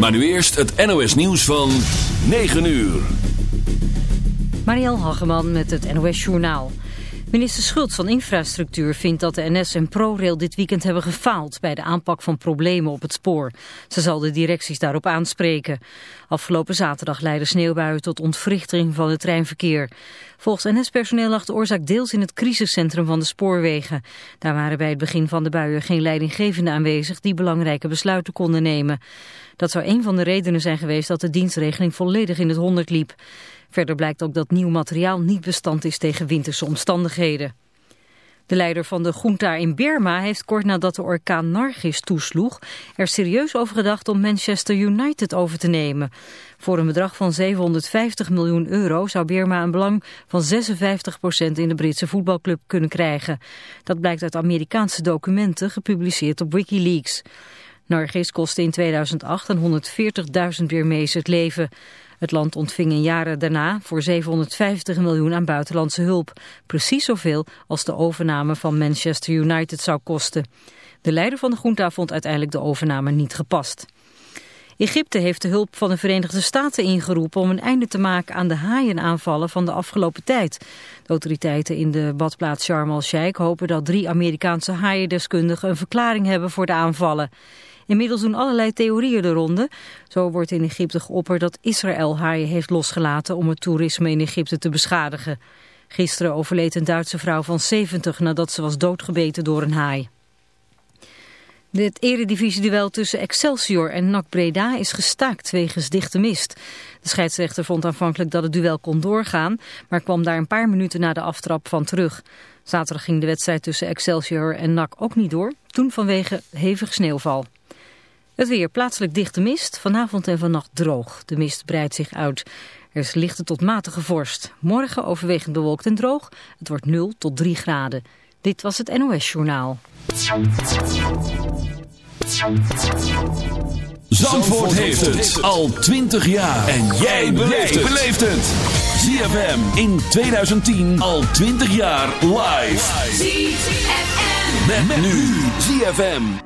Maar nu eerst het NOS nieuws van 9 uur. Marielle Hageman met het NOS Journaal. Minister Schultz van Infrastructuur vindt dat de NS en ProRail dit weekend hebben gefaald bij de aanpak van problemen op het spoor. Ze zal de directies daarop aanspreken. Afgelopen zaterdag leidde sneeuwbuien tot ontwrichting van het treinverkeer. Volgens NS-personeel lag de oorzaak deels in het crisiscentrum van de spoorwegen. Daar waren bij het begin van de buien geen leidinggevenden aanwezig die belangrijke besluiten konden nemen. Dat zou een van de redenen zijn geweest dat de dienstregeling volledig in het honderd liep. Verder blijkt ook dat nieuw materiaal niet bestand is tegen winterse omstandigheden. De leider van de junta in Burma heeft kort nadat de orkaan Nargis toesloeg... er serieus over gedacht om Manchester United over te nemen. Voor een bedrag van 750 miljoen euro zou Burma een belang van 56% in de Britse voetbalclub kunnen krijgen. Dat blijkt uit Amerikaanse documenten gepubliceerd op Wikileaks. Nargis kostte in 2008 aan 140.000 Birmezen het leven... Het land ontving in jaren daarna voor 750 miljoen aan buitenlandse hulp. Precies zoveel als de overname van Manchester United zou kosten. De leider van de junta vond uiteindelijk de overname niet gepast. Egypte heeft de hulp van de Verenigde Staten ingeroepen om een einde te maken aan de haaienaanvallen van de afgelopen tijd. De autoriteiten in de badplaats Sharm el-Sheikh hopen dat drie Amerikaanse haaiendeskundigen een verklaring hebben voor de aanvallen. Inmiddels doen allerlei theorieën de ronde. Zo wordt in Egypte geopperd dat Israël haaien heeft losgelaten om het toerisme in Egypte te beschadigen. Gisteren overleed een Duitse vrouw van 70 nadat ze was doodgebeten door een haai. Het eredivisie-duel tussen Excelsior en NAC Breda is gestaakt wegens dichte mist. De scheidsrechter vond aanvankelijk dat het duel kon doorgaan, maar kwam daar een paar minuten na de aftrap van terug. Zaterdag ging de wedstrijd tussen Excelsior en NAC ook niet door, toen vanwege hevig sneeuwval. Het weer plaatselijk dichte mist, vanavond en vannacht droog. De mist breidt zich uit. Er is lichte tot matige vorst. Morgen overwegend bewolkt en droog. Het wordt 0 tot 3 graden. Dit was het NOS Journaal. Zandvoort heeft het al 20 jaar. En jij beleeft het. ZFM in 2010 al 20 jaar live. ZFM. Met, nu. ZFM.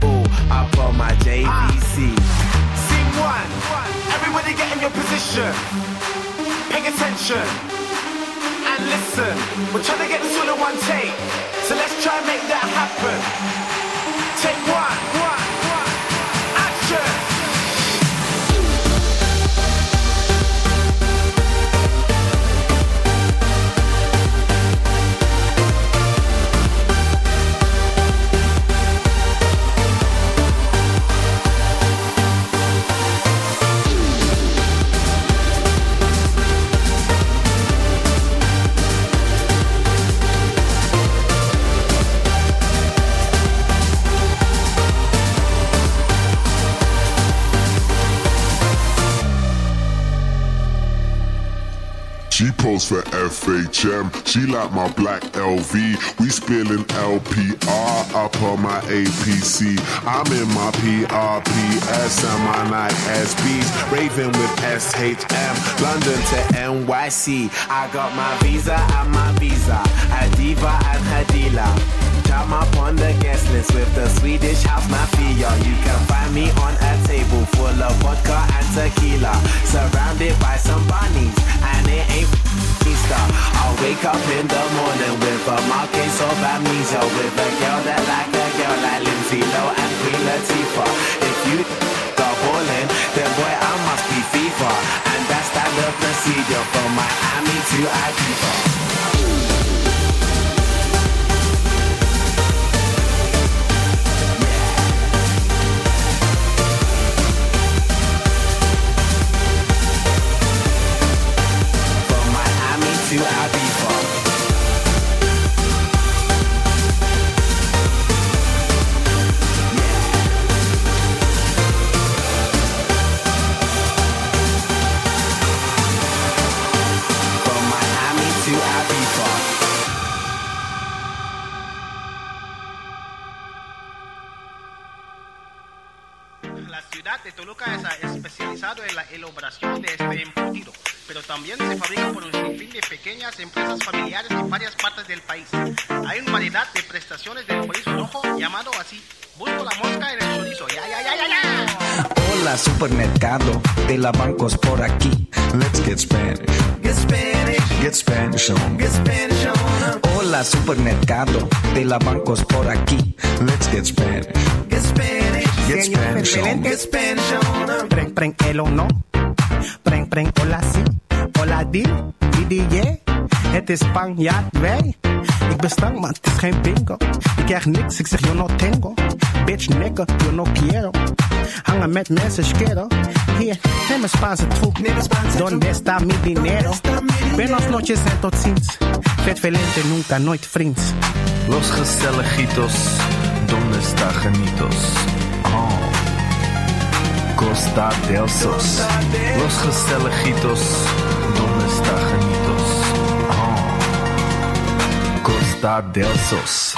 up on my JVC. Sing one, everybody get in your position. Pay attention and listen. We're trying to get this all in one take, so let's try and make that happen. Take one, For FHM. She like my black LV. We spilling LPR up on my APC. I'm in my PRPS and my night SBs. Raving with SHM. London to NYC. I got my visa and my visa. A diva and her Jam up on the guest list with the Swedish house mafia. You can find me on a table full of vodka and tequila. Surrounded by some bunnies. And it ain't Easter. I'll wake up in the morning with a mild case of amnesia. With a girl that like a girl like Lindsay Lowe and Queen Latifah. If you go ballin', then boy I must be FIFA. And that's standard procedure from Miami to Ibiza. La bancos por aquí. Let's get Spanish. Get Spanish. Get Spanish on. Get Spanish on. Preng, preng, elo no. Preng, preng, hola si. Hola di, di, di, yeah. Het is Spanjaard, wij. Ik ben stank, maar het is geen bingo. Ik krijg niks, ik zeg yo no tengo. Bitch, nigga, yo no quiero. Hangen met mensen, schero. Hier, neem een Spaanse troep. Donde está mi dinero? Buenos noches en tot ziens. Vet nunca, nooit vriends. Los Gestelejitos, ¿dónde está Janitos? Oh, Costa del Sos. Los Gestelejitos, ¿dónde está Janitos? Oh, Costa del Sos.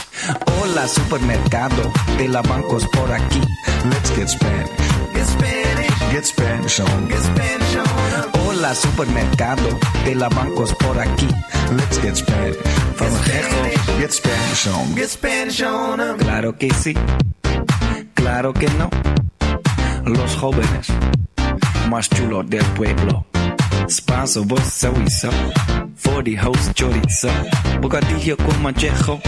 Hola supermercado de la bancos por aquí. Let's get Spanish. Get Spanish. Get Spanish on. Get Spanish on. Hola supermercado de la bancos por aquí. Let's get Spanish. From Get, get Spanish on. Get Spanish on. Claro que sí. Claro que no. Los jóvenes más chulos del pueblo. Spanso, vos sowieso. Voor die host chorizo. Bocadillo con manchejo.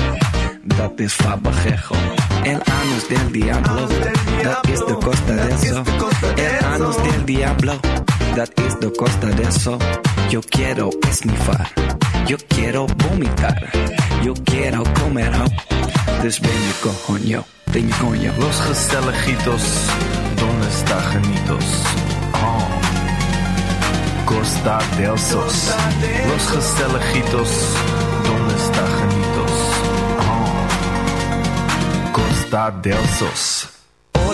Dat is fabajejo. El anus del diablo. Dat is de costa de eso. El anus del diablo. Dat is de costa de eso. Yo quiero esnifar. Yo quiero vomitar. Yo quiero comer. Dus ben je coño. Ben je. Los Gestelejitos, ¿dónde está Janitos? Oh, Costa del Sos. Los Gestelejitos, ¿dónde está Janitos? Oh, Costa del Sos.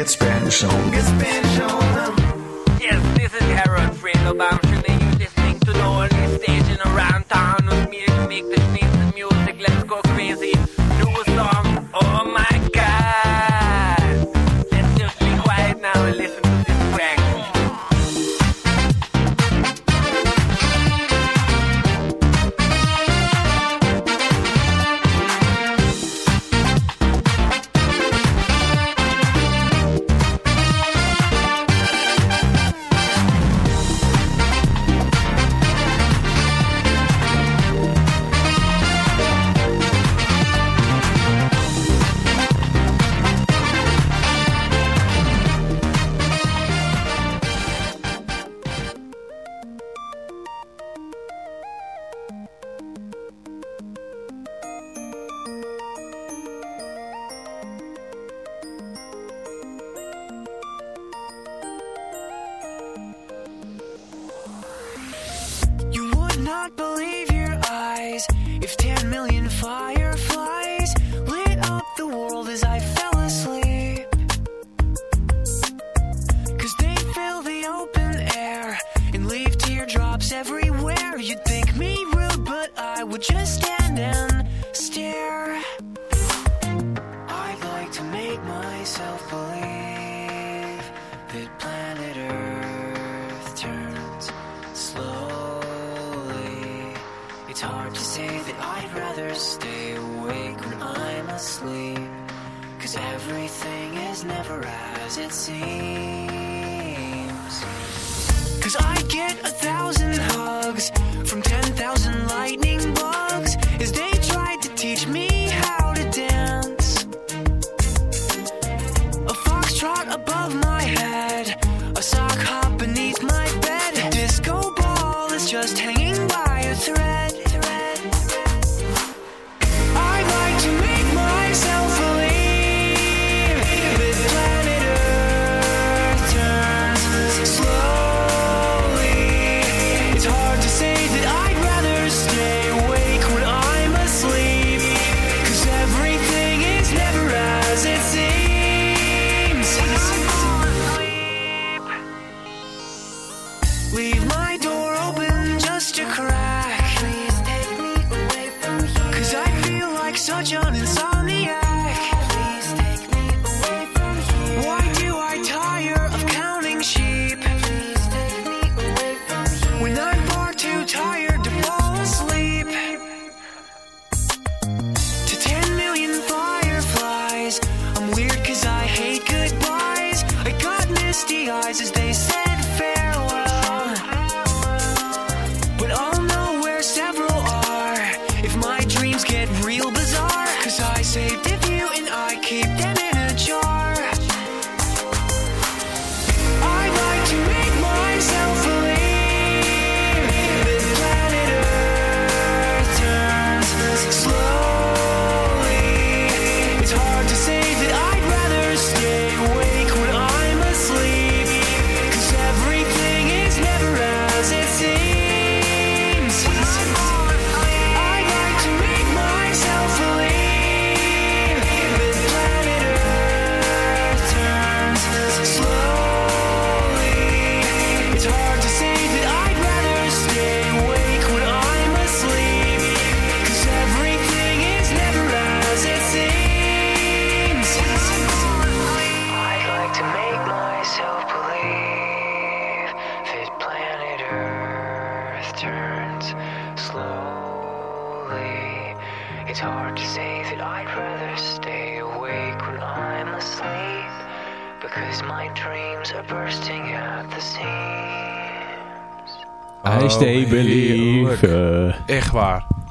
Get Spanish on. Get Spanish on. Yes, this is Harold Fredo. Sure you're listening to the only station around town with me to make the sneeze music. Let's go crazy.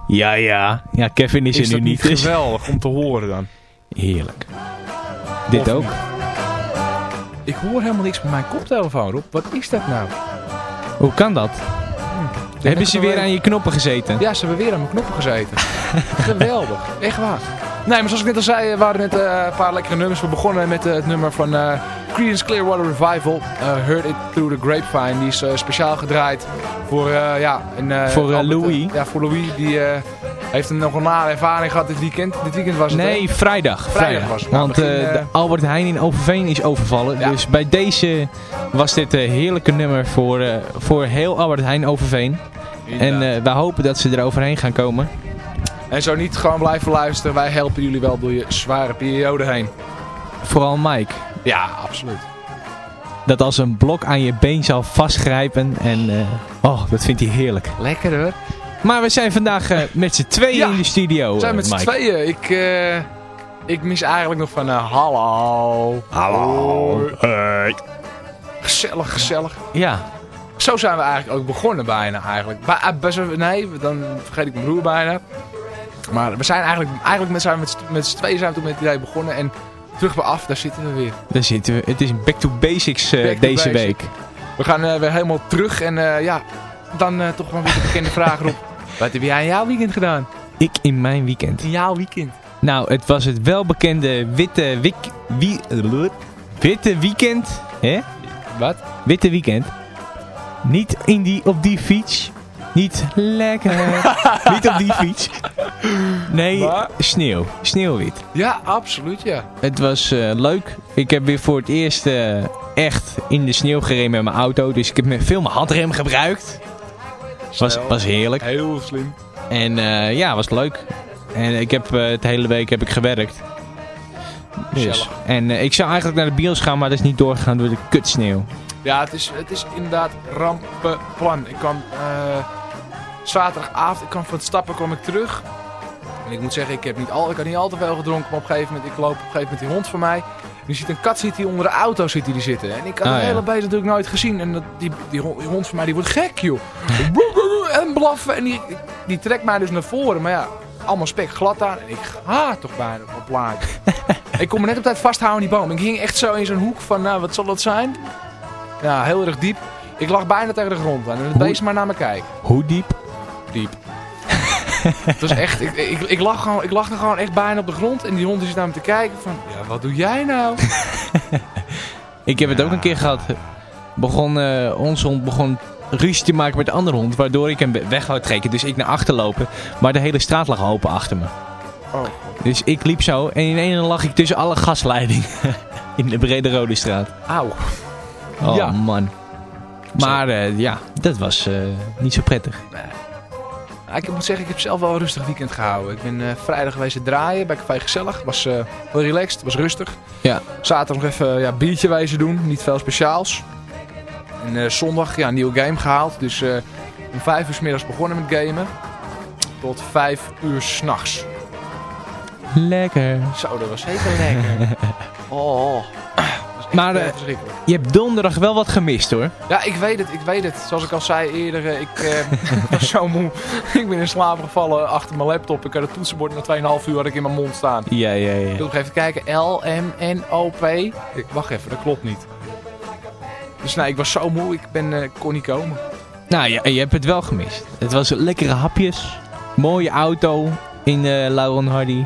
Ja, ja. Ja, Kevin is, is er nu niet. Is geweldig om te horen dan? Heerlijk. Dit ook. Ik hoor helemaal niks met mijn koptelefoon, Rob. Wat is dat nou? Hoe kan dat? Hm. Hebben ze weer aan je knoppen gezeten? Ja, ze hebben weer aan mijn knoppen gezeten. geweldig. Echt waar. Nee, maar zoals ik net al zei, eh, waren net uh, een paar lekkere nummers. We begonnen met eh, het nummer van... Creedence Clearwater Revival. eh, Heard It Through the Grapevine. Die is eh, speciaal gedraaid voor, eh, ja... Een, Voor, Albert, Louis. ja, voor Louis. Die heeft een nog een nare ervaring gehad dit weekend. Dit weekend was het, Nee, vrijdag. Vrijdag was het. Want begin, Albert Heijn in Overveen is overvallen. Dus bij deze was dit een heerlijke nummer voor, voor heel Albert Heijn Overveen. En eh, wij hopen dat ze er overheen gaan komen. En zo niet, gewoon blijven luisteren. Wij helpen jullie wel door je zware periode heen. Vooral Mike. Ja, absoluut. Dat als een blok aan je been zal vastgrijpen. En eh, oh, dat vindt hij heerlijk. Lekker hoor. Maar we zijn vandaag eh, met z'n tweeën Ja, in de studio, We zijn eh, met z'n tweeën. Ik, eh, ik mis eigenlijk nog van hallo. Hallo. Hey. Gezellig, gezellig. Ja. Zo zijn we eigenlijk ook begonnen bijna eigenlijk. Bij, best wel- nee, dan vergeet ik mijn broer bijna. Maar we zijn eigenlijk, eigenlijk met, zijn we met, z'n- met z'n tweeën zijn we toen met het idee begonnen. En terug bij af, daar zitten we weer. Daar zitten we. Het is back to basics eh, Back to deze basics. week. We gaan eh, weer helemaal terug. En eh, ja, dan eh, toch wel weer de bekende vraag erop. Wat heb jij in jouw weekend gedaan? Ik in mijn weekend. In jouw weekend? Nou, het was het welbekende witte, wik, wie, witte weekend. Hè? Wat? Witte weekend. Niet in die, op die fiets. Niet lekker. Niet op die fiets. Nee, Maar? sneeuw. Sneeuwwit. Ja, absoluut ja. Het was eh, leuk. Ik heb weer voor het eerst eh, echt in de sneeuw gereden met mijn auto. Dus ik heb veel mijn handrem gebruikt. Was, was heerlijk. Heel slim. En eh, ja, was leuk. En ik heb het hele week heb ik gewerkt. Dus. En ik zou eigenlijk naar de bios gaan, maar dat is niet doorgegaan door de kutsneeuw. Ja, het is, het is inderdaad rampenplan. Ik kwam eh, zaterdagavond, ik kwam van het stappen kwam ik terug. En ik moet zeggen, ik heb niet al, ik had niet al te veel gedronken, maar op een gegeven moment, ik loop op een gegeven moment die hond van mij. En je ziet een kat zit hier onder de auto zit die zitten. En ik had Ah, het ja. hele beest natuurlijk nooit gezien. En dat, die, die, hond, die hond van mij die wordt gek, joh. en blaffen. En die, die trekt mij dus naar voren. Maar ja, allemaal spek glad aan. En ik ga toch bijna op een plaatje. ik kon me net op tijd vasthouden in die boom. Ik hing echt zo in zo'n hoek van, nou, wat zal dat zijn? Ja, heel erg diep. Ik lag bijna tegen de grond aan. En het beest maar naar me kijken. Hoe diep? Diep. Het was echt, ik, ik, ik, lag gewoon, ik lag er gewoon echt bijna op de grond. En die hond is naar me te kijken van, ja, wat doe jij nou? Ik heb het ook een keer gehad. Begon, eh, onze hond begon ruzie te maken met de andere hond. Waardoor ik hem weg wou trekken. Dus ik naar achter lopen. Maar de hele straat lag open achter me. Oh. Dus ik liep zo. En in één lag ik tussen alle gasleidingen. in de Brede Rode Straat. Auw. Oh Ja. man. Maar eh, ja, dat was eh, niet zo prettig. Ik moet zeggen, ik heb zelf wel een rustig weekend gehouden. Ik ben eh, vrijdag geweest draaien bij Café Gezellig. Was eh heel relaxed, was rustig. Ja. Zaterdag nog even ja, biertje wijzen doen, niet veel speciaals. En eh, zondag ja, een nieuwe game gehaald. Dus om vijf uur 's middags begonnen met gamen. Tot vijf uur s'nachts. Lekker. Zo, dat was zeker lekker. Oh. Maar eh, je hebt donderdag wel wat gemist hoor. Ja, ik weet het, ik weet het. Zoals ik al zei eerder, eh, ik eh, was zo moe. ik ben in slaap gevallen achter mijn laptop. Ik had het toetsenbord na 2,5 uur had ik in mijn mond staan. Ja, ja, ja. Ik wil nog even kijken. L, M, N, O, P. Ik, wacht even, dat klopt niet. Dus nee, ik was zo moe, ik ben, kon niet komen. Nou ja, je hebt het wel gemist. Het was lekkere hapjes. Mooie auto in eh Lauren Hardy.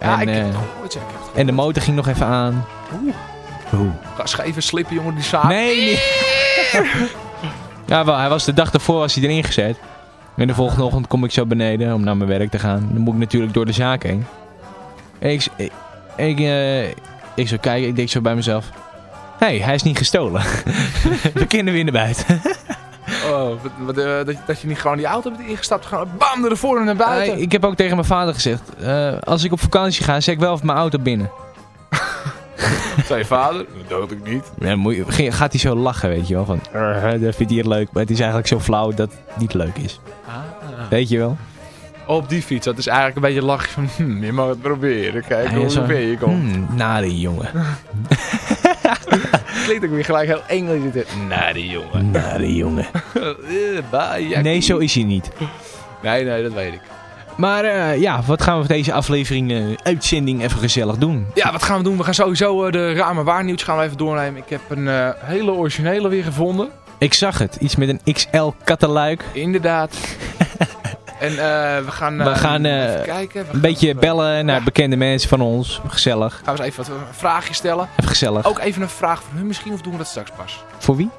Ja, en, ik heb het gehoord, ik heb het en de motor ging nog even aan. Oeh. Oeh. Ga scheven slippen, jongen, die zaak. Nee, niet. ja, wel, hij was de dag ervoor was hij erin gezet. En de volgende ochtend kom ik zo beneden om naar mijn werk te gaan. Dan moet ik natuurlijk door de zaak heen. En ik, ik, ik, ik zo kijken, ik denk zo bij mezelf. Hé, hey, hij is niet gestolen. We kunnen weer naar buiten. Oh, wat, wat, eh, dat, dat je niet gewoon die auto bent ingestapt. Gewoon bam, ervoor en naar buiten. Ik heb ook tegen mijn vader gezegd. eh, als ik op vakantie ga, zet ik wel even mijn auto binnen. Zei je vader? Dat dood ik niet. Ja, moet je- gaat hij zo lachen, weet je wel. Van, "Eh, dat vindt hij het leuk. Maar het is eigenlijk zo flauw dat het niet leuk is. Ah. Weet je wel? Op die fiets, dat is eigenlijk een beetje lachen van, hm, je mag het proberen. Kijk Ja, hoe zo- ver je komt. Hmm, nare jongen. Klinkt ook weer gelijk heel Engels. die jongen. Nare jongen. Eh, bye, Nee, zo is hij niet. Nee, nee, dat weet ik. Maar eh, ja, wat gaan we voor deze aflevering, eh, uitzending even gezellig doen? Ja, wat gaan we doen? We gaan sowieso eh, de rame waarnieuws gaan we even doornemen. Ik heb een hele originele weer gevonden. Ik zag het, iets met een XL kattenluik. Inderdaad. en we gaan, we gaan even kijken. We een gaan beetje even- bellen naar bekende mensen van ons. Gezellig. Gaan we eens even wat vraagjes stellen. Even gezellig. Ook even een vraag van hun misschien, of doen we dat straks pas? Voor wie?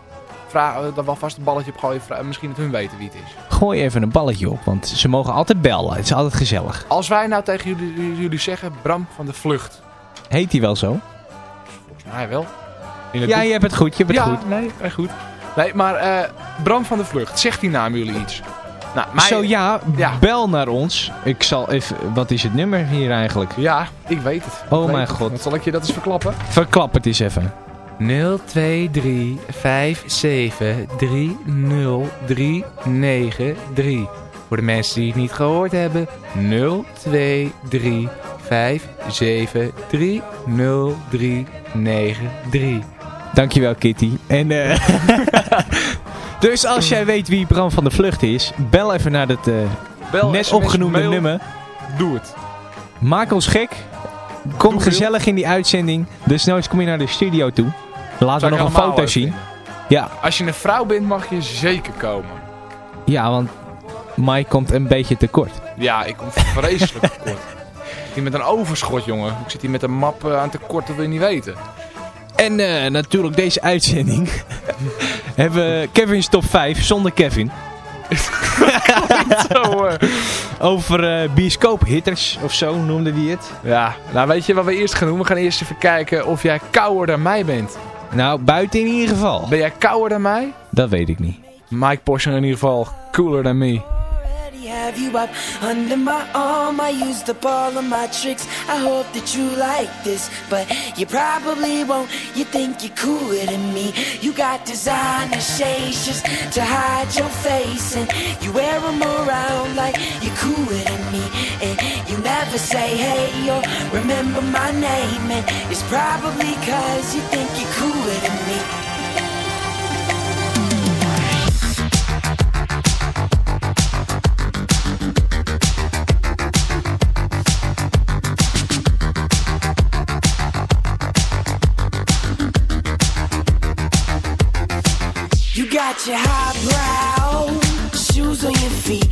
Vraag, eh, dan wel vast een balletje op gooien. Misschien dat hun weten wie het is. Gooi even een balletje op, want ze mogen altijd bellen. Het is altijd gezellig. Als wij nou tegen jullie, jullie zeggen, Bram van de Vlucht. Heet die wel zo? Volgens mij wel. Ja, boek- je hebt het goed, je hebt het ja, goed. nee, goed. Nee, maar eh, Bram van de Vlucht, zegt die naam jullie iets? Nou, mij- Zo ja, Ja. bel naar ons. Ik zal even... Wat is het nummer hier eigenlijk? Ja, ik weet het. Oh mijn god. Zal ik je dat eens verklappen? Verklap het eens even. 023 57 30393. Voor de mensen die het niet gehoord hebben. 023 57 30393. Dankjewel Kitty. En eh dus als jij weet wie Bram van de Vlucht is, bel even naar het Bel, net opgenoemde mail. nummer. Doe het. Maak ons gek. Kom Doe gezellig in die uitzending. Dus nooit kom je naar de studio toe. Laten Zou we nog een foto zien. vinden. Ja, Als je een vrouw bent, mag je zeker komen. ja, want Mike komt een beetje tekort. Ja, ik kom vreselijk tekort. Ik zit hier met een overschot, jongen. Ik zit hier met een map eh, aan tekort, dat wil je niet weten. En eh, natuurlijk deze uitzending hebben we Kevin's top 5 zonder Kevin. Zo. Over eh bioscoophitters of zo noemde hij het. Ja, nou weet je wat we eerst gaan doen? We gaan eerst even kijken of jij kouder dan mij bent. Nou, buiten in ieder geval. Ben jij kouder dan mij? Dat weet ik niet. Mike Porsche in ieder geval cooler dan me. have you up under my arm. I used up all of my tricks. I hope that you like this, but you probably won't. You think you're cooler than me. You got designer shades just to hide your face, and you wear them around like you're cooler than me. And you never say hey or remember my name, and it's probably cause you think you're cooler than me. You got your highbrow shoes on your feet,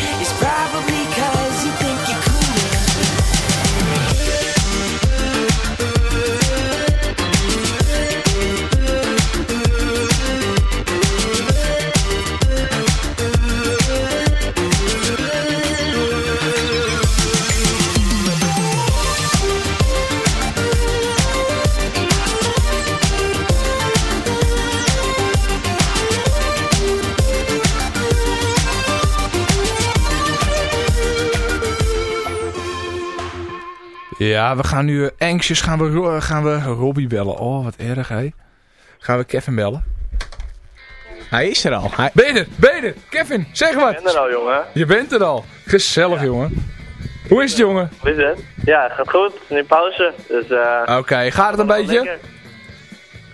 Ja, we gaan nu eh, anxious gaan we, Ro- gaan we Robbie bellen. Oh, wat erg, hé. Gaan we Kevin bellen? Hij is er al. Hij... Ben je er? Ben je er? Kevin, zeg wat. Ik ben er al, jongen. Je bent er al. Gezellig, jongen. Hoe is het, jongen? Hoe is het? Ja, het gaat goed. Nu pauze. Dus, eh Oké, gaat het een beetje? lekker.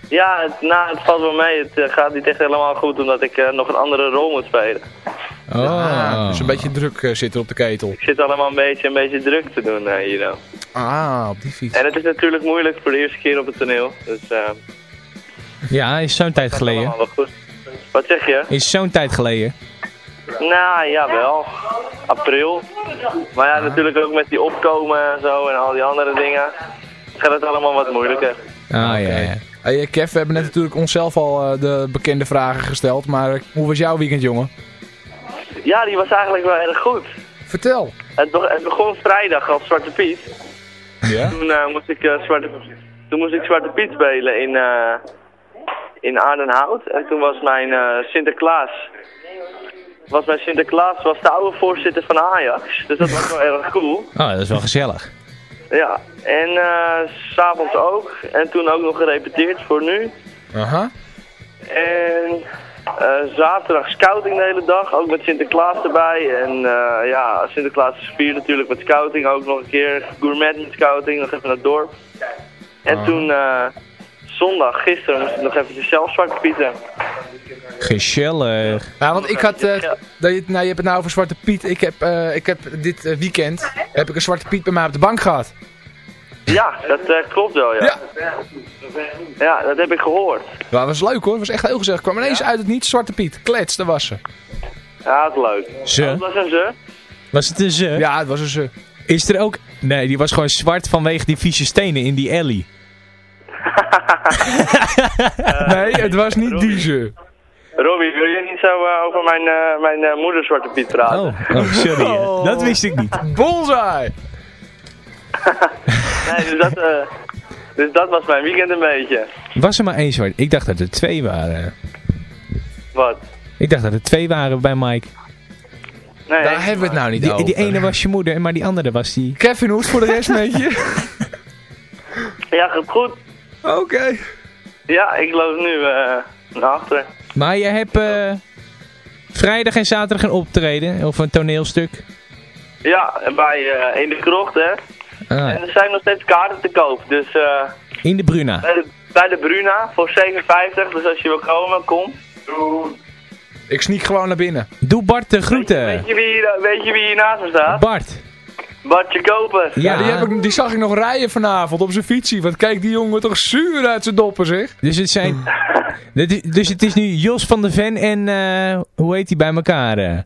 Ja, het, nou, het valt wel mee. Het eh, gaat niet echt helemaal goed, omdat ik eh, nog een andere rol moet spelen. Ah, dus een beetje druk eh, zitten op de ketel. Ik zit allemaal een beetje, een beetje druk te doen eh, hier nou. Ah, op die fiets. En het is natuurlijk moeilijk voor de eerste keer op het toneel. Dus eh Ja, is zo'n tijd geleden. wel goed. Wat zeg je? Is zo'n tijd geleden. Nou, jawel. April. Maar ja, natuurlijk ook met die opkomen en zo en al die andere dingen. Gaat het allemaal wat moeilijker. Ah, ja, ja. Hey, eh, Kev, we hebben net natuurlijk onszelf al eh, de bekende vragen gesteld. Maar eh, hoe was jouw weekend, jongen? Ja, die was eigenlijk wel erg goed. Vertel. Het, be- het begon vrijdag als Zwarte Piet. Ja? Toen, eh, moest ik, eh, Zwarte, toen moest ik Zwarte Piet spelen in, eh, in Aardenhout. En toen was mijn eh, Sinterklaas... Was mijn Sinterklaas was de oude voorzitter van Ajax. Dus dat was wel erg cool. Oh, dat is wel gezellig. Ja, en eh, s s'avonds ook. En toen ook nog gerepeteerd voor nu. Aha. En eh, zaterdag scouting de hele dag, ook met Sinterklaas erbij. En eh, ja, Sinterklaas is vier natuurlijk met scouting, ook nog een keer gourmet met scouting, nog even naar het dorp. En Ah. toen eh, zondag, gisteren, moest ik nog even zelf zwarte pieten. Gezellig. Ja, want ik had... eh, dat je, nou, je hebt het nou over Zwarte Piet. Ik heb, eh, ik heb dit eh, weekend heb ik een Zwarte Piet bij mij op de bank gehad. Ja, dat eh, klopt wel, ja. ja. dat heb ik gehoord. Ja, dat was leuk hoor. Dat was echt heel gezellig. kwam ineens uit het niet Zwarte Piet. Klets, daar was ze. Ja, dat is leuk. Ze? Dat was een ze. Was het een ze? Ja, het was een ze. Is er ook... Nee, die was gewoon zwart vanwege die vieze stenen in die alley. nee, het was niet die ze. Robbie, wil je niet zo eh, over mijn, eh, mijn eh, moeder Zwarte Piet praten? Oh, oh sorry. hè. Dat wist ik niet. Bullseye! Nee, dus dat, eh, dus dat was mijn weekend een beetje. Was er maar één zwart? Ik dacht dat er twee waren. Wat? Ik dacht dat er twee waren bij Mike. Nee, Daar hebben we het nou niet Die, over. die ene was je moeder, maar die andere was die... Kevin, hoe is het voor de rest met je? Ja, gaat goed. Oké. Ja, ik loop nu eh, naar achteren. Maar je hebt eh, vrijdag en zaterdag een optreden, of een toneelstuk. Ja, en bij eh, in de krocht, hè. Ah, En er zijn nog steeds kaarten te koop. Dus eh, in de Bruna. bij, de, bij de Bruna voor 57. Dus als je wil komen, kom. Ik sneak gewoon naar binnen. Doe Bart de groeten. Weet je wie hier, weet je wie hier naast me staat? Bart. Bartje Koper. Ja, die, heb ik, die zag ik nog rijden vanavond op zijn fietsie. Want kijk, die jongen toch zuur uit zijn doppen, zeg. Dus het zijn... Dus het is nu Jos van de Ven en... eh, hoe heet die bij elkaar? eh?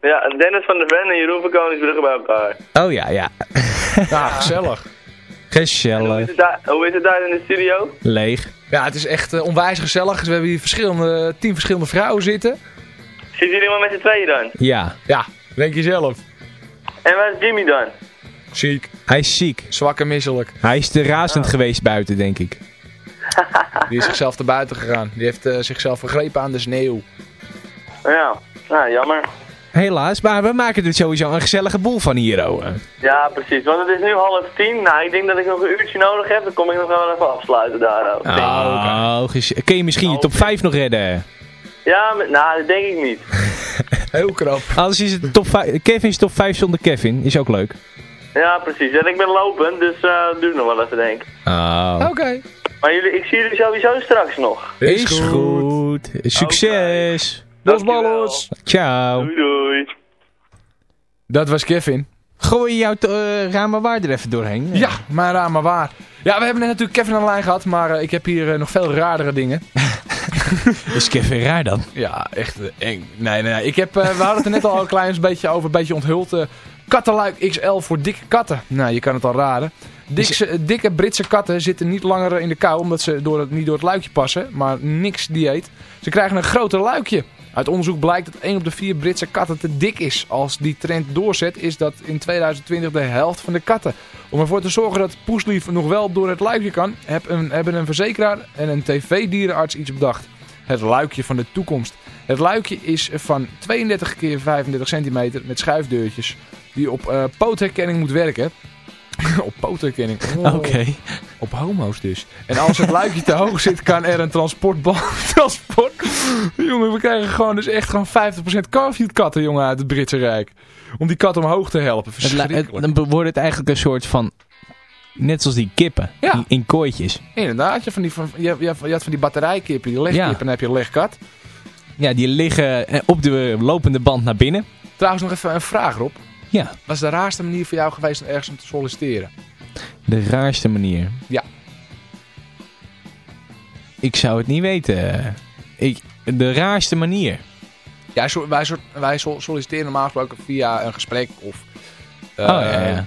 Ja, en Dennis van der Ven en Jeroen van Koningsbrugge bij elkaar. Oh ja, ja. Ja, gezellig. Hoe is, Gezellig. het daar, hoe is het daar in de studio? Leeg. Ja, het is echt eh, onwijs gezellig. We hebben hier verschillende, tien verschillende vrouwen zitten. Zitten jullie maar met z'n tweeën dan? Ja. Ja, denk je zelf. En waar is Jimmy dan? Ziek. Hij is ziek. Zwak en misselijk. Hij is te razend geweest buiten, denk ik. Die is zichzelf naar buiten gegaan. Die heeft eh, zichzelf vergrepen aan de sneeuw. Ja, nou jammer. Helaas, maar we maken er sowieso een gezellige boel van hier, oh. Ja, precies. Want het is nu half tien. Nou, ik denk dat ik nog een uurtje nodig heb. Dan kom ik nog wel even afsluiten daar. Oh, gez- kun je misschien je top 5 nog redden? Ja, maar- nou, dat denk ik niet. Heel krap. Anders is het top 5... Kevin's top 5 zonder Kevin. Is ook leuk. Ja, precies. En ik ben lopend, dus eh duurt nog wel even, denk ik. Oh. Oké. Maar jullie, ik zie jullie sowieso straks nog. Is, goed. Succes. Bosballers. Ciao. Doei, doei. Dat was Kevin. Gooi je jouw uh, ramen waar er even doorheen? Ja, maar raar, maar waar. Ja, we hebben net natuurlijk Kevin aan de lijn gehad, maar eh, ik heb hier eh, nog veel raardere dingen. Is Kevin raar dan? Ja, echt eng. Nee, nee, nee. Ik heb, eh, we hadden het er net al een klein beetje over, een beetje onthuld. eh kattenluik XL voor dikke katten. Nou, je kan het al raden. Dikse, dikke Britse katten zitten niet langer in de kou omdat ze door het, niet door het luikje passen, maar niks dieet. Ze krijgen een groter luikje. Uit onderzoek blijkt dat 1 op de 4 Britse katten te dik is. Als die trend doorzet is dat in 2020 de helft van de katten. Om ervoor te zorgen dat Poeslief nog wel door het luikje kan, hebben een verzekeraar en een tv-dierenarts iets bedacht. Het luikje van de toekomst. Het luikje is van 32 keer 35 centimeter met schuifdeurtjes die op eh, pootherkenning moet werken. op pootherkenning. Oh. Oké. Op homo's dus. En als het luikje te hoog zit, kan er een transportbal... transport... Jongen, we krijgen gewoon dus echt gewoon 50% Garfield katten, jongen, uit het Britse Rijk. Om die kat omhoog te helpen. Het, la- het, Verschrikkelijk. dan wordt het eigenlijk een soort van... Net zoals die kippen. Ja. In, in kooitjes. Inderdaad, je, van die, van, je, je, je had van die batterijkippen, die legkippen, Ja. en dan heb je een legkat. Ja, die liggen eh, op de lopende band naar binnen. Trouwens nog even een vraag, Rob. Ja. Was de raarste manier voor jou geweest om ergens om te solliciteren? De raarste manier. Ja. Ik zou het niet weten. Ik, de raarste manier. Ja, wij, solliciteren normaal gesproken via een gesprek of... eh, Oh, ja, ja.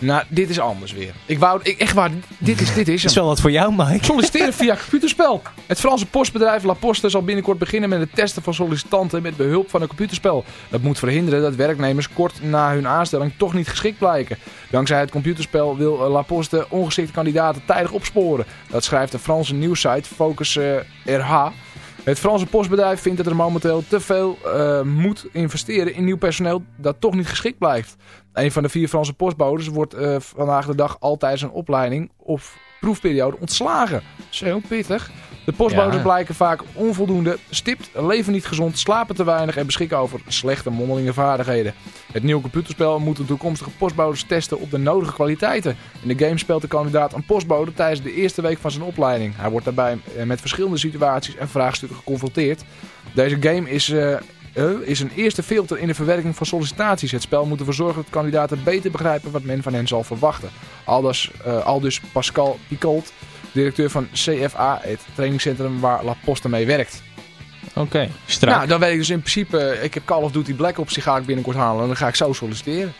Nou, dit is anders weer. Ik wou, ik, echt waar, dit is, dit is is wel wat voor jou, Mike. Solliciteren via computerspel. Het Franse postbedrijf La Poste zal binnenkort beginnen met het testen van sollicitanten met behulp van een computerspel. Dat moet verhinderen dat werknemers kort na hun aanstelling toch niet geschikt blijken. Dankzij het computerspel wil eh, La Poste ongeschikte kandidaten tijdig opsporen. Dat schrijft de Franse nieuwssite Focus eh, RH. Het Franse postbedrijf vindt dat er momenteel te veel eh, moet investeren in nieuw personeel dat toch niet geschikt blijft. Een van de vier Franse postbodes wordt eh, vandaag de dag al tijdens een opleiding of proefperiode ontslagen. Zo pittig. De postbodes Ja. blijken vaak onvoldoende, stipt, leven niet gezond, slapen te weinig en beschikken over slechte mondelinge vaardigheden. Het nieuwe computerspel moet de toekomstige postbodes testen op de nodige kwaliteiten. In de game speelt de kandidaat een postbode tijdens de eerste week van zijn opleiding. Hij wordt daarbij eh, met verschillende situaties en vraagstukken geconfronteerd. Deze game is, eh, eh, is een eerste filter in de verwerking van sollicitaties. Het spel moet ervoor zorgen dat kandidaten beter begrijpen wat men van hen zal verwachten. Aldus, eh, aldus Pascal Picolt, directeur van CFA, het trainingscentrum waar La Poste mee werkt. Oké, strak. Nou, dan weet ik dus in principe, ik heb Call of Duty Black Ops, die ga ik binnenkort halen en dan ga ik zo solliciteren.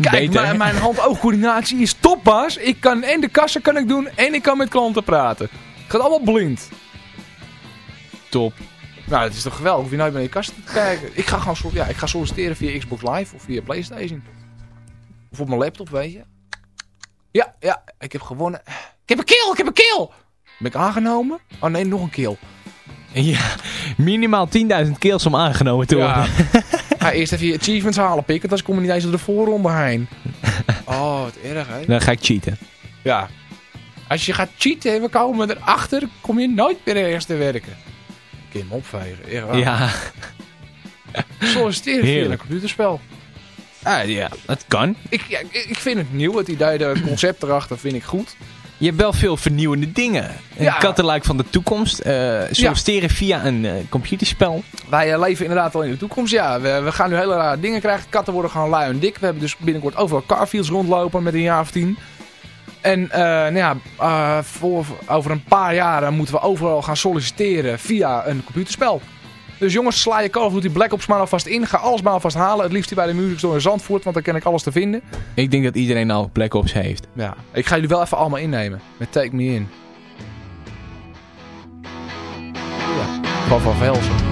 Kijk, Beter. mijn, hand-oogcoördinatie is top, Bas. Ik kan en de kassen kan ik doen en ik kan met klanten praten. Het gaat allemaal blind. Top. Nou, het is toch geweldig. Hoef je nooit meer in je kasten te kijken. Ik ga gewoon ja, ik ga solliciteren via Xbox Live of via Playstation. Of op mijn laptop, weet je. Ja, ja, ik heb gewonnen. Ik heb een kill, ik heb een kill! Ben ik aangenomen? Oh nee, nog een kill. Ja, minimaal 10.000 kills om aangenomen te worden. Ja. Ga eerst even je achievements halen, pikken. Dan kom je niet eens door de voorronde heen. Oh, wat erg, hè? Dan ga ik cheaten. Ja. Als je gaat cheaten, we komen erachter, kom je nooit meer ergens te werken. Hem opvegen, echt waar. Ja. Solliciteren via een computerspel. Ah, ja, dat kan. Ik, ja, ik vind het nieuw, het idee, het concept erachter vind ik goed. Je hebt wel veel vernieuwende dingen. Een Ja. kattenluik van de toekomst. eh solliciteren via een eh, computerspel. Wij eh, leven inderdaad al in de toekomst. Ja, we, we gaan nu hele rare dingen krijgen. Katten worden gewoon lui en dik. We hebben dus binnenkort overal carfields rondlopen met een jaar of tien. En nou ja, voor, over een paar jaar moeten we overal gaan solliciteren via een computerspel. Dus jongens, sla je Call of Duty Black Ops maar alvast in. Ga alles maar alvast halen. Het liefst hier bij de Music Store in Zandvoort, want daar ken ik alles te vinden. Ik denk dat iedereen al Black Ops heeft. Ja, ik ga jullie wel even allemaal innemen. Met Take Me In. Ja, van Van Velsen.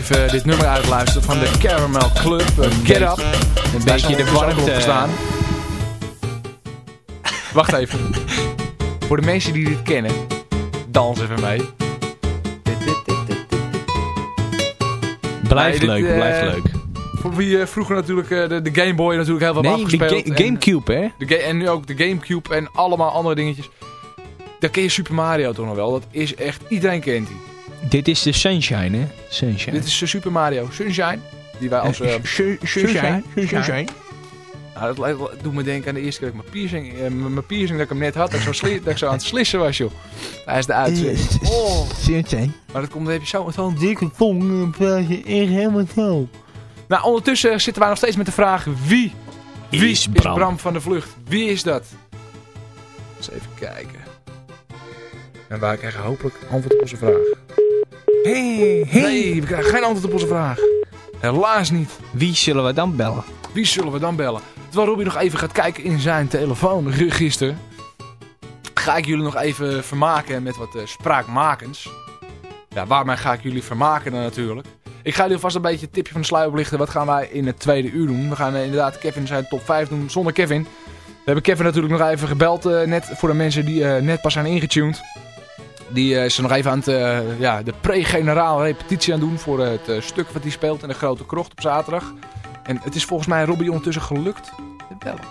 Even dit nummer uitluisteren van de Caramel Club, Get Up. Een beetje de warmte. op gestaan. Wacht even. Voor de mensen die dit kennen, dans even mee. Blijft Nee, dit, leuk, eh, blijft leuk. Voor wie eh, vroeger natuurlijk eh, de, de Game Boy natuurlijk heel veel Nee, heeft de afgespeeld. Ga- en- Gamecube, hè? De ga- en nu ook de Gamecube en allemaal andere dingetjes. Daar ken je Super Mario toch nog wel. Dat is echt, iedereen kent die. Dit is de Sunshine, hè? Sunshine. Dit is de Super Mario Sunshine. Die wij als... Sun- Sunshine, Sunshine. Nou, dat doet me denken aan de eerste keer dat ik mijn piercing, eh, mijn piercing dat ik hem net had. Dat ik zo, sli- dat ik zo aan het slissen was, joh. Hij is de uitzet. Oh. Sunshine. Maar dat komt, dan heb je zo- zo'n dikke tong. Dan je echt helemaal zo. Nou, ondertussen zitten wij nog steeds met de vraag wie, wie Is? Bram. van de Vlucht? Wie is dat? Eens even kijken. En wij krijgen hopelijk antwoord op onze vraag. Hey, hey. Nee, we krijgen geen antwoord op onze vraag. Helaas niet. Wie zullen we dan bellen? Wie zullen we dan bellen? Terwijl Robbie nog even gaat kijken in zijn telefoonregister, ga ik jullie nog even vermaken met wat eh, spraakmakens. Ja, waarmee ga ik jullie vermaken dan natuurlijk? Ik ga jullie alvast een beetje het tipje van de sluier oplichten. Wat gaan wij in het tweede uur doen? We gaan eh, inderdaad Kevin zijn top 5 doen zonder Kevin. We hebben Kevin natuurlijk nog even gebeld. eh, net voor de mensen die eh, net pas zijn ingetuned. Die eh, is er nog even aan het, eh, ja, de pre-generaal repetitie aan doen voor het eh, stuk wat hij speelt in de Grote Krocht op zaterdag. En het is volgens mij Robbie ondertussen gelukt te bellen.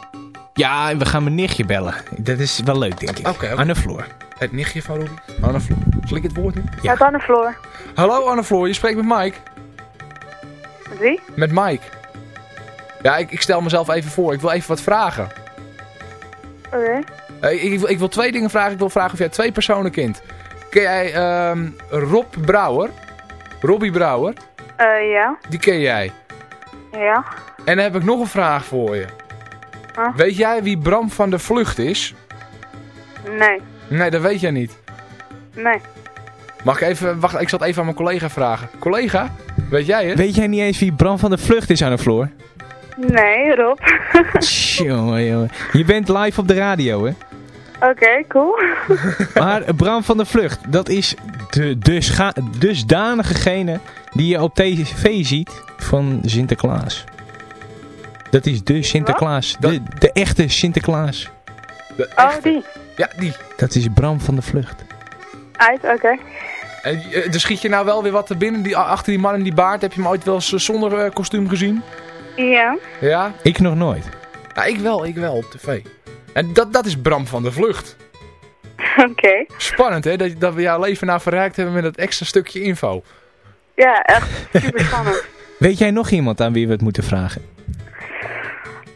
Ja, we gaan mijn nichtje bellen. Dat is wel leuk, denk ik. Oké, de vloer. Het nichtje van Robbie. Anne Floor. Zal ik het woord doen? Ja. Met Anne Floor. Hallo Anne Floor, je spreekt met Mike. Met wie? Met Mike. Ja, ik, ik stel mezelf even voor. Ik wil even wat vragen. Oké. Ik, wil- ik wil twee dingen vragen. Ik wil vragen of jij twee personen kent. Ken jij ehm, Rob Brouwer? Robbie Brouwer? Eh, ja. Die ken jij. Ja. En dan heb ik nog een vraag voor je. Huh? Weet jij wie Bram van der Vlucht is? Nee. Nee, dat weet jij niet. Nee. Mag ik even... Wacht, ik zal het even aan mijn collega vragen. Collega? Weet jij het? Weet jij niet eens wie Bram van de Vlucht is aan de vloer? Nee, Rob. Jongen, jongen. Je bent live op de radio, hè? Oké, cool. Maar Bram van der Vlucht, dat is de, de scha- dusdanigegene die je op tv ziet van Sinterklaas. Dat is de Sinterklaas. De, de echte Sinterklaas. Oh, die. Ja, die. Dat is Bram van der Vlucht. Uit, oké. En eh, er schiet je nou wel weer wat te binnen. Die, achter die man in die baard. Heb je hem ooit wel eens eh, zonder eh, kostuum gezien? Ja. Ja? Ik nog nooit. Ja, ik wel. Ik wel op tv. En dat, dat is Bram van der Vlucht. Oké. Spannend hè, dat, dat we jouw leven nou verrijkt hebben met dat extra stukje info. Ja, echt super spannend. Weet jij nog iemand aan wie we het moeten vragen?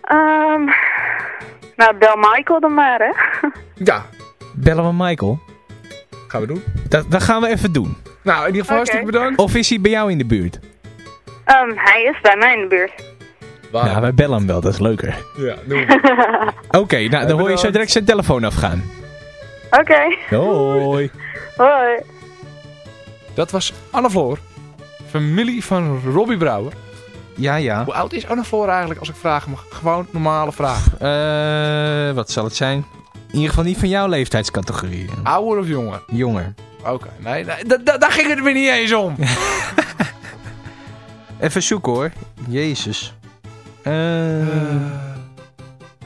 Ehm nou, bel Michael dan maar, hè. Ja. Bellen we Michael? Gaan we doen. Dat, dat gaan we even doen. Nou, in ieder geval hartstikke bedankt. Of is hij bij jou in de buurt? Ehm, hij is bij mij in de buurt. Nou, wij bellen hem wel, dat is leuker. Ja, doen Oké, nou dan hoor je zo direct zijn telefoon afgaan. Oké. Hoi. Hoi. Dat was Anne Floor. Familie van Robbie Brouwer. Ja, ja. Hoe oud is Anne Floor eigenlijk als ik vraag mag? Gewoon normale vraag. Eh, wat zal het zijn? In ieder geval niet van jouw leeftijdscategorie. Ouder of jonger? Jonger. Oké, nee, nee da- da- daar ging het weer niet eens om. Even zoeken hoor. Jezus. Eh,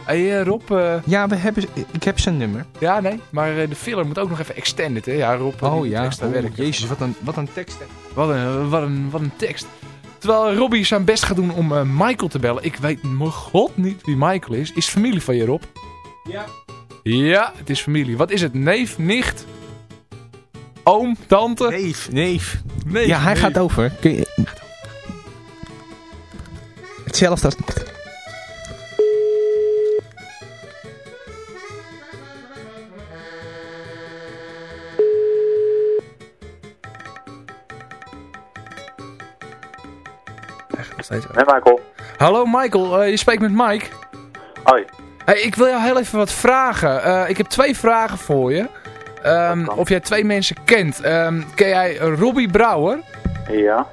hey, eh, Rob. eh, Ja, we hebben, ik heb zijn nummer. ja, nee, maar eh, de filler moet ook nog even extended, hè? Ja, Rob. Oh ja, extra oh, werk. jezus, wat een, wat een tekst. hè. Wat een, wat, een, wat een tekst. Terwijl Robbie zijn best gaat doen om eh, Michael te bellen. Ik weet mijn god niet wie Michael is. Is familie van je, Rob? Ja. Ja, het is familie. Wat is het? Neef, nicht? Oom, tante? Neef, neef. Neef, ja, hij neef. gaat over. Kun je... Hetzelfde als... Nee, Michael. Hallo Michael, eh, je spreekt met Mike. Hoi. Hey, ik wil jou heel even wat vragen. Eh, ik heb twee vragen voor je. Ehm, of jij twee mensen kent. Ehm, ken jij Robbie Brouwer? Ja.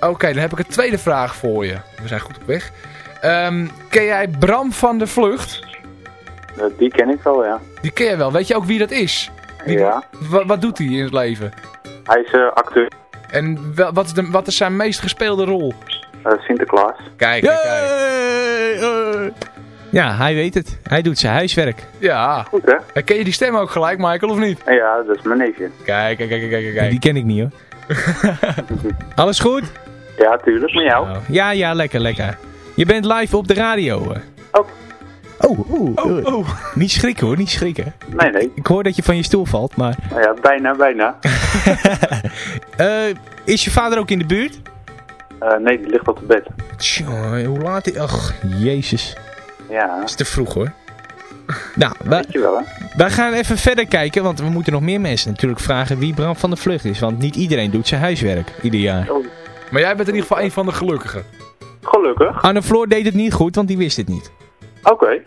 Oké, dan heb ik een tweede vraag voor je. We zijn goed op weg. Ehm, ken jij Bram van der Vlucht? Eh, Die ken ik wel, ja. Die ken je wel. Weet je ook wie dat is? Die- Ja. Wa- wat doet hij in het leven? Hij is eh, acteur. En wel, wat, is de, wat is zijn meest gespeelde rol? Eh, Sinterklaas. Kijk, kijk, kijk. Ja, hij weet het. Hij doet zijn huiswerk. Ja. Goed, hè? En ken je die stem ook gelijk, Michael, of niet? Ja, dat is mijn neefje. Kijk, kijk, kijk, kijk, kijk. Die ken ik niet hoor. Alles goed? Ja, tuurlijk. Met jou? Ja, ja, lekker, lekker. Je bent live op de radio. hè? Oh. Oh, oh, oh. Niet schrikken hoor, niet schrikken. Nee, nee. Ik hoor dat je van je stoel valt, maar... Nou ja, bijna, bijna. Eh, is je vader ook in de buurt? Eh, nee, die ligt op het bed. Tjonge, hoe laat is... Ach, jezus. Ja. Dat is te vroeg hoor. Nou, wij, Weet je wel, hè? wij gaan even verder kijken, want we moeten nog meer mensen natuurlijk vragen wie Bram van de Vlucht is. Want niet iedereen doet zijn huiswerk ieder jaar. Maar jij bent in ieder geval een van de gelukkigen. Gelukkig. Anne Floor deed het niet goed, want die wist het niet. Oké.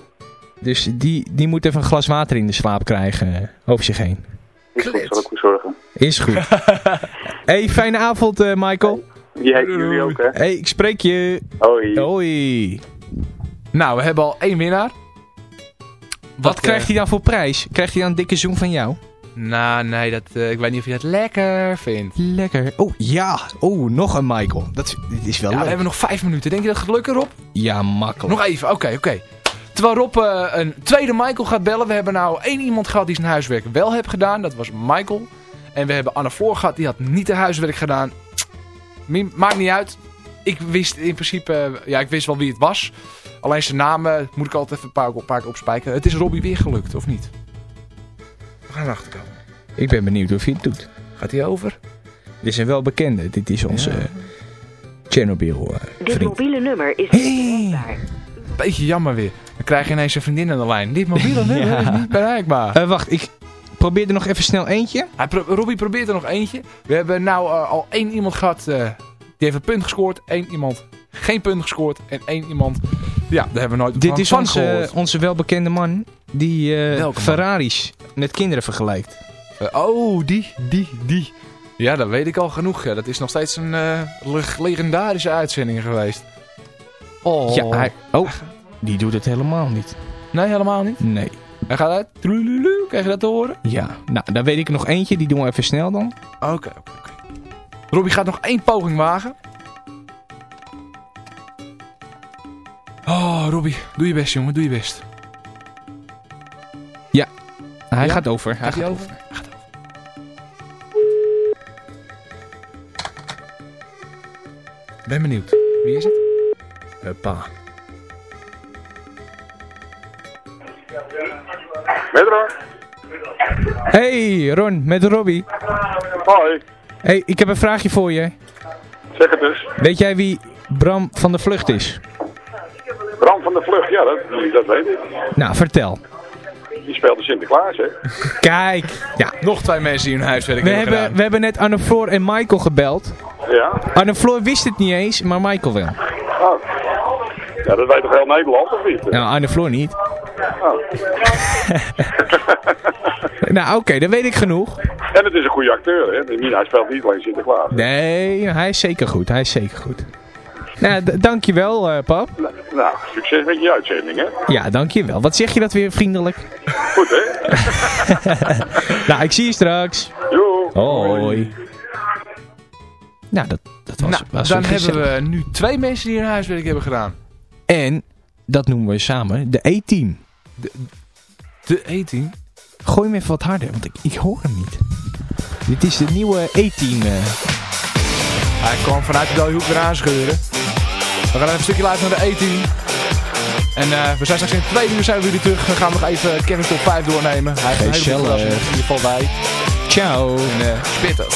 Dus die, die moet even een glas water in de slaap krijgen eh, over zich heen. Is goed, zal ik voor zorgen. Is goed. hey, fijne avond eh, Michael. Jij, jullie ook, hè? Hey, ik spreek je. Hoi. Hoi. Nou, we hebben al één winnaar. Wat krijgt eh, hij dan voor prijs? Krijgt hij dan een dikke zoen van jou? Nou, nee, dat, eh, ik weet niet of je het lekker vindt. Lekker. Oh, ja. Oh, nog een Michael. Dat dit is wel Ja, leuk. we hebben nog vijf minuten. Denk je dat gaat lukken, Rob? Ja, makkelijk. Nog even, oké, oké. Terwijl Rob eh, een tweede Michael gaat bellen. We hebben nou één iemand gehad die zijn huiswerk wel heeft gedaan. Dat was Michael. En we hebben Anne Floor gehad, die had niet de huiswerk gedaan. Maakt niet uit. Ik wist in principe, eh, ja, ik wist wel wie het was. Alleen zijn naam eh, moet ik altijd even een paar, een paar keer opspijken. Het is Robbie weer gelukt, of niet? We gaan erachter komen. Ik ben benieuwd of hij het doet. Gaat hij over? Dit is een welbekende. Dit is onze eh, Chernobyl eh, Dit mobiele nummer is niet bereikbaar. Beetje jammer weer. Dan krijg je ineens een vriendin aan de lijn. Dit mobiele nummer is niet bereikbaar. Eh, wacht, ik probeer er nog even snel eentje. Hij pro Robbie probeert er nog eentje. We hebben nou eh, al één iemand gehad eh, die heeft een punt gescoord. Eén iemand geen punt gescoord. En één iemand, ja, daar hebben we nooit Dit van, is van onze, gehoord. onze welbekende man die eh, man? Ferraris met kinderen vergelijkt. Eh, oh, die, die, die. Ja, dat weet ik al genoeg. Ja, dat is nog steeds een eh, leg- legendarische uitzending geweest. Oh. Ja, hij, oh, die doet het helemaal niet. Nee, helemaal niet? Nee. Hij gaat uit. Trululu, krijg je dat te horen? Ja, nou, dan weet ik nog eentje. Die doen we even snel dan. Oké, oké, oké. Robbie gaat nog één poging wagen. Oh, Robbie, doe je best, jongen, doe je best. Ja, hij Ja? gaat over. Hij Gaat over? Hij gaat over. Ben benieuwd. Wie is het? Huppa. Met Ron. Hey Ron, met Robbie. Hoi. Hey, ik heb een vraagje voor je. Zeg het dus. Weet jij wie Bram van de Vlucht is? Van de Vlucht, ja, dat, dat weet ik. Nou, vertel. Die speelde Sinterklaas, hè? Kijk. Ja. Nog twee mensen die hun huiswerk We hebben hebben, gedaan. we hebben net Anne Floor en Michael gebeld. Ja. Anne Floor wist het niet eens, maar Michael wel. Oh. Ja, dat weet toch heel Nederland, of niet? Nou, Anne Floor niet. Oh. Nou, oké, dan weet ik genoeg. En het is een goede acteur, hè? Niet- Hij speelt niet alleen Sinterklaas. Nee, hij is zeker goed. Hij is zeker goed. Nou, dankjewel, eh pap. Nou, succes met je uitzending, hè? Ja, dankjewel. Wat zeg je dat weer vriendelijk? Goed, hè? nou, ik zie je straks. Jo. Hoi. Nou, dat, dat was, Nou, was dan hebben we nu twee mensen die hun huiswerk hebben gedaan. En, dat noemen we samen, de E-team. De E-team? Gooi hem even wat harder, want ik, ik hoor hem niet. Dit is de nieuwe E-team. eh. Hij kwam vanuit de Belhoek weer aanscheuren. We gaan even een stukje live naar de E-team. En eh, we zijn straks in tweede uur zijn we weer terug. Dan gaan we nog even Kevin Top 5 doornemen. Hij heeft een hele in ieder geval bij. Ciao. En eh spitters.